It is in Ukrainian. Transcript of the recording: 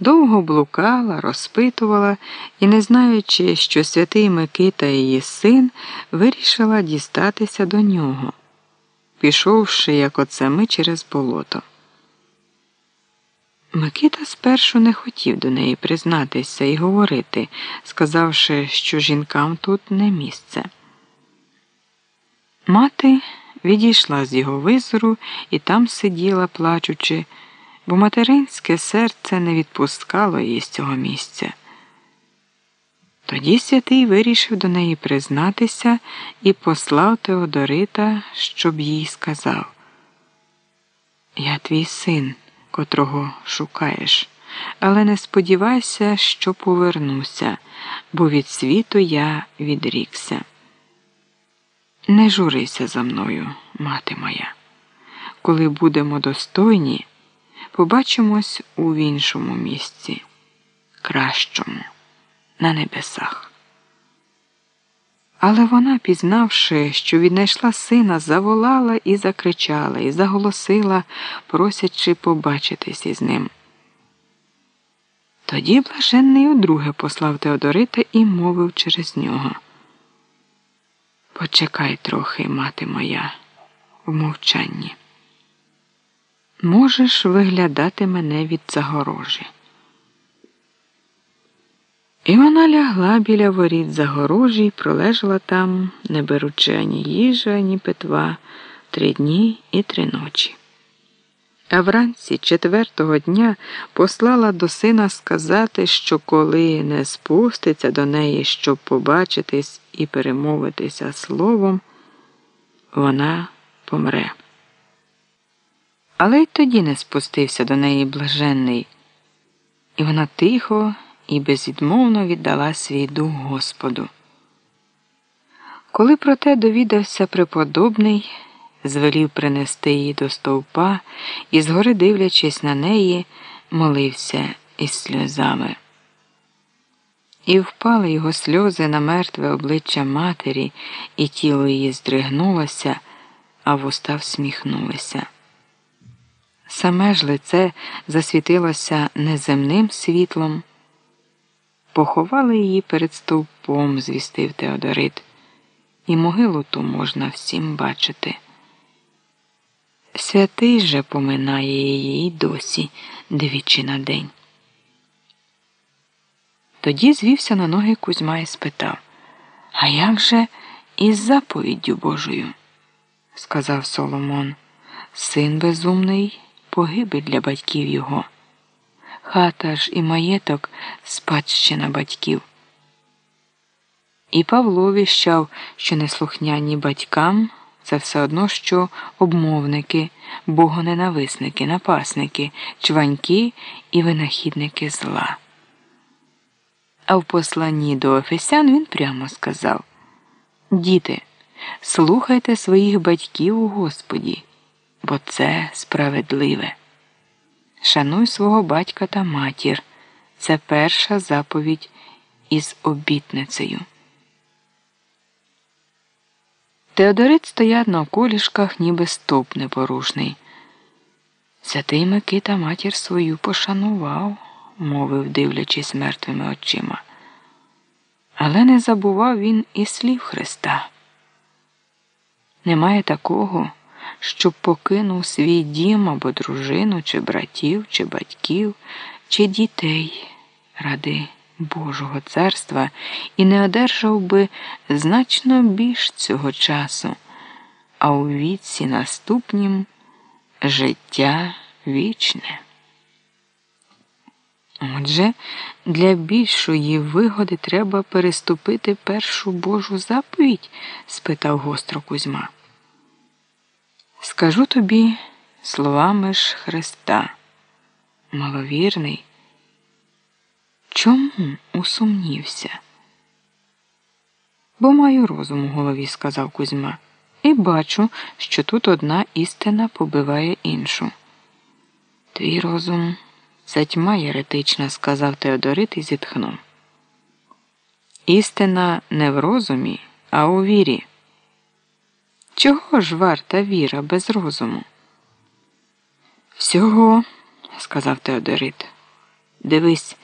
Довго блукала, розпитувала і, не знаючи, що святий Микита її син, вирішила дістатися до нього, пішовши, як оце ми, через болото. Микита спершу не хотів до неї признатися і говорити, сказавши, що жінкам тут не місце. Мати відійшла з його визору і там сиділа, плачучи бо материнське серце не відпускало її з цього місця. Тоді святий вирішив до неї признатися і послав Теодорита, щоб їй сказав Я твій син, котрого шукаєш, але не сподівайся, що повернуся, бо від світу я відрікся. Не журися за мною, мати моя, коли будемо достойні. Побачимось у іншому місці, кращому, на небесах. Але вона, пізнавши, що віднайшла сина, заволала і закричала, і заголосила, просячи побачитись із ним. Тоді блаженний удруге послав Теодорита і мовив через нього. Почекай трохи, мати моя, в мовчанні можеш виглядати мене від загорожі. І вона лягла біля воріт загорожі і пролежала там, не беручи ані їжі, ані питва три дні і три ночі. А вранці четвертого дня послала до сина сказати, що коли не спуститься до неї, щоб побачитись і перемовитися словом, вона помре. Але й тоді не спустився до неї блаженний, і вона тихо і безвідмовно віддала свій дух Господу. Коли про те довідався преподобний, звелів принести її до стовпа і, згори дивлячись на неї, молився із сльозами. І впали його сльози на мертве обличчя матері, і тіло її здригнулося, а вуста всміхнулися. Саме ж лице засвітилося неземним світлом. Поховали її перед стовпом, звістив Теодорит, і могилу ту можна всім бачити. Святий же поминає її досі двічі на день. Тоді звівся на ноги Кузьма і спитав А як же із заповіддю Божою? сказав Соломон. Син безумний погибель для батьків його. Хата ж і маєток спадщина батьків. І Павло віщав, що неслухняні батькам це все одно, що обмовники, богоненависники, напасники, чваньки і винахідники зла. А в посланні до Офесян він прямо сказав Діти, слухайте своїх батьків у Господі бо це справедливе. Шануй свого батька та матір. Це перша заповідь із обітницею. Теодорит стояв на околішках, ніби стоп непорушний. Святий Микита матір свою пошанував, мовив, дивлячись мертвими очима. Але не забував він і слів Христа. Немає такого щоб покинув свій дім або дружину, чи братів, чи батьків, чи дітей ради Божого царства і не одержав би значно більш цього часу, а у віці наступнім життя вічне. Отже, для більшої вигоди треба переступити першу Божу заповідь? спитав гостро Кузьма. Скажу тобі словами ж Христа, маловірний, чому усумнівся? Бо маю розум у голові, сказав Кузьма, і бачу, що тут одна істина побиває іншу. Твій розум це тьма єретична, сказав Теодорит і зітхнув. Істина не в розумі, а у вірі. Чого ж варта віра без розуму? Всього, сказав Теодорит, Дивись,